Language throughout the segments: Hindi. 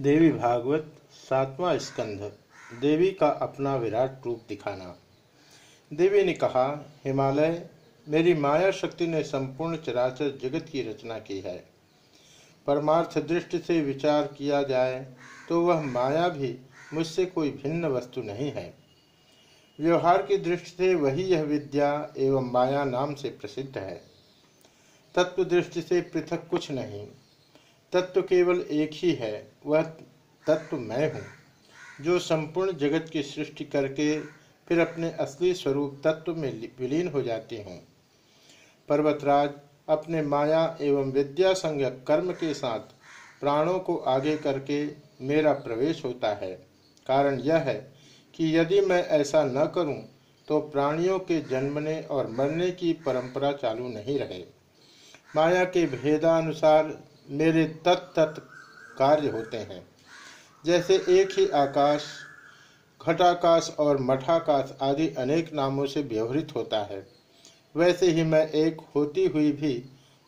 देवी भागवत, सातवां स्कंध। देवी का अपना विराट रूप दिखाना। देवी ने कहा, हिमालय, मेरी माया शक्ति ने संपूर्ण चराचर जगत की रचना की है। परमार्थ दृष्टि से विचार किया जाए तो वह माया भी मुझसे कोई भिन्न वस्तु नहीं है। व्यवहार की दृष्टि से वही यह विद्या एवं माया नाम से प्रसिद्ध है। तत्व दृष्टि से पृथक कुछ नहीं। तत्व केवल एक ही है, वह तत्व मैं हूँ, जो संपूर्ण जगत की सृष्टि करके फिर अपने असली स्वरूप तत्व में विलीन हो जाती हूँ। पर्वतराज अपने माया एवं विद्या संज्ञक कर्म के साथ प्राणों को आगे करके मेरा प्रवेश होता है। कारण यह है कि यदि मैं ऐसा न करूँ तो प्राणियों के जन्मने और मरने की परंपरा चालू नहीं रहे। माया के भेदानुसार मेरे तत्त कार्य होते हैं। जैसे एक ही आकाश, घटाकाश और मठाकाश आदि अनेक नामों से व्यवहृत होता है। वैसे ही मैं एक होती हुई भी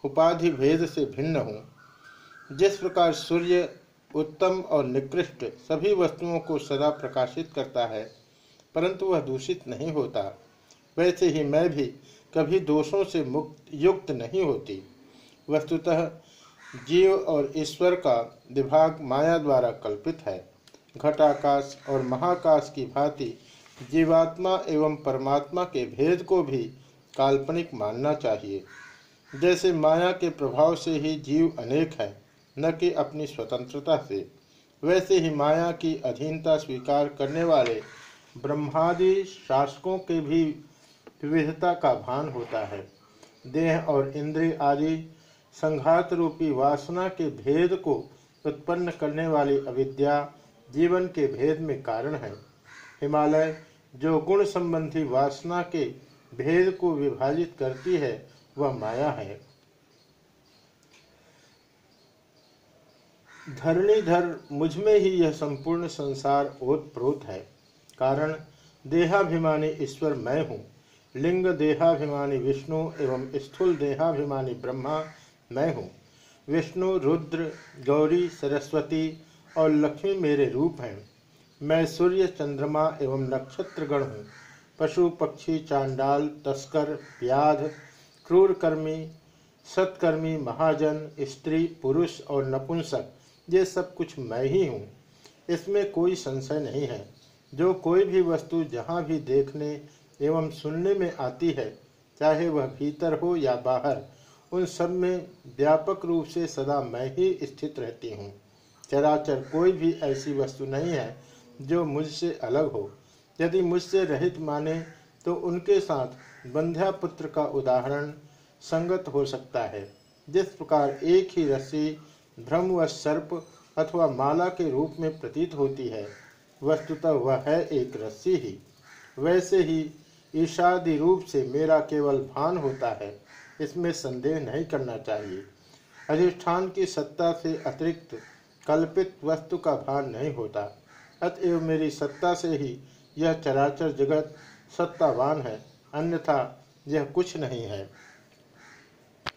उपाधि भेद से भिन्न हूँ। जिस प्रकार सूर्य उत्तम और निकृष्ट सभी वस्तुओं को सदा प्रकाशित करता है, परंतु वह दूषित नहीं होता। वैसे ही मैं भी कभी दोषों से मुक्त, युक्त नहीं होती। वस्तुतः जीव और ईश्वर का विभाग माया द्वारा कल्पित है। घटाकाश और महाकाश की भांति जीवात्मा एवं परमात्मा के भेद को भी काल्पनिक मानना चाहिए। जैसे माया के प्रभाव से ही जीव अनेक है, न कि अपनी स्वतंत्रता से। वैसे ही माया की अधीनता स्वीकार करने वाले ब्रह्मादि शासकों के भी विविधता का भान होता है। देह और इंद्रिय आदि संघात रूपी वासना के भेद को उत्पन्न करने वाली अविद्या जीवन के भेद में कारण है। हिमालय, जो गुण संबंधी वासना के भेद को विभाजित करती है, वह माया है। धरणीधर मुझमें ही यह संपूर्ण संसार ओतप्रोत है। कारण, देहाभिमानी ईश्वर मैं हूँ। लिंग देहाभिमानी विष्णु एवं स्थूल देहाभिमानी ब्रह्मा मैं हूँ। विष्णु, रुद्र, गौरी, सरस्वती और लक्ष्मी मेरे रूप हैं। मैं सूर्य, चंद्रमा एवं नक्षत्रगण हूँ। पशु, पक्षी, चांडाल, तस्कर व्याध क्रूरकर्मी, सत्कर्मी, महाजन, स्त्री, पुरुष और नपुंसक, ये सब कुछ मैं ही हूँ। इसमें कोई संशय नहीं है। जो कोई भी वस्तु जहाँ भी देखने एवं सुनने में आती है, चाहे वह भीतर हो या बाहर उन सब में व्यापक रूप से सदा मैं ही स्थित रहती हूँ। चराचर कोई भी ऐसी वस्तु नहीं है जो मुझसे अलग हो। यदि मुझसे रहित माने तो उनके साथ बंध्या पुत्र का उदाहरण संगत हो सकता है। जिस प्रकार एक ही रस्सी, भ्रम व सर्प अथवा माला के रूप में प्रतीत होती है, वस्तुतः वह है एक रस्सी ही। वैसे ही ईशादि रूप से मेरा केवल भान होता है। इसमें संदेह नहीं करना चाहिए। अधिष्ठान की सत्ता से अतिरिक्त कल्पित वस्तु का भान नहीं होता। अतएव मेरी सत्ता से ही यह चराचर जगत सत्तावान है, अन्यथा यह कुछ नहीं है।